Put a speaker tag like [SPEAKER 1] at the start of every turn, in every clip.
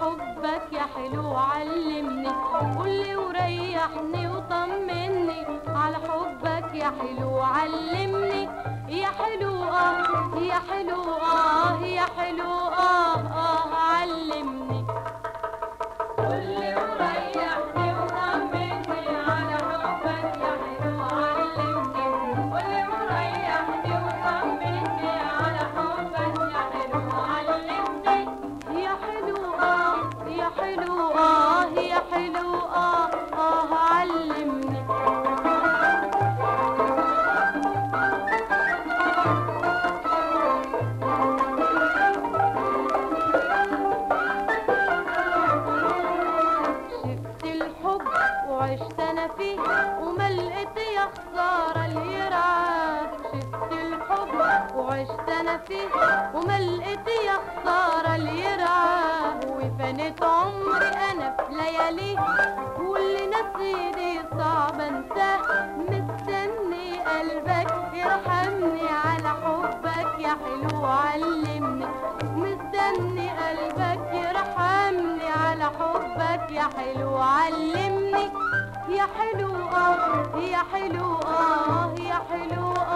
[SPEAKER 1] حبك يا حلو علمني. قولي وريحني وطمني. على حبك يا حلو علمني. يا حلو آه يا حلو آه يا حلو. فيه وما لقيت يا خساره اللي يرعاه وفنيت عمري أنا في لياليه واللي نسيني صعب انساه مستني قلبك يرحمني على حبك يا حلو علمني. مستني قلبك يرحمني على حبك يا حلو علمني. يا حلو آه يا حلو آه يا حلو آه.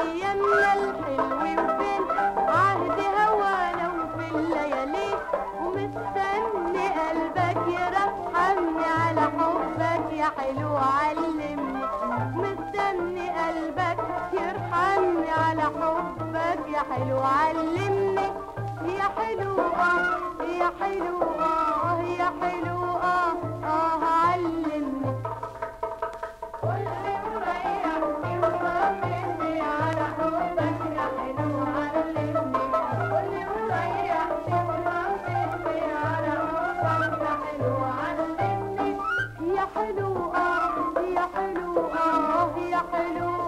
[SPEAKER 1] ايامنا الحلو عهد هوانا وفي الليالي ومستني قلبك يرحمني على حبك يا حلو علمني. مستني قلبك يرحمني على حبك يا حلو علمني. يا حلو آه يا حلو حلو آه يا حلو